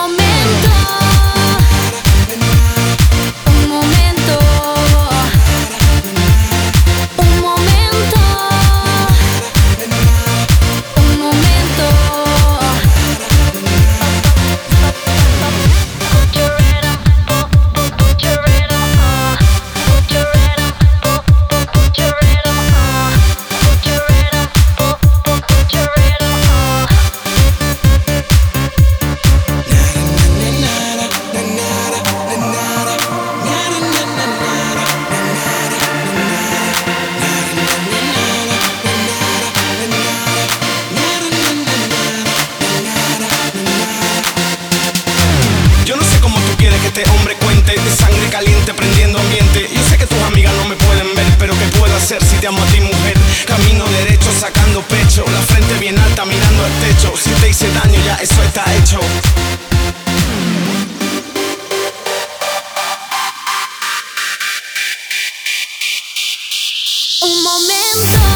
momento. hombre cuente, de sangre caliente prendiendo ambiente. Yo sé que tus amigas no me pueden ver, pero ¿qué puedo hacer si te amo a ti, mujer? Camino derecho, sacando pecho, la frente bien alta, mirando al techo. Si te hice daño, ya eso está hecho. Un momento.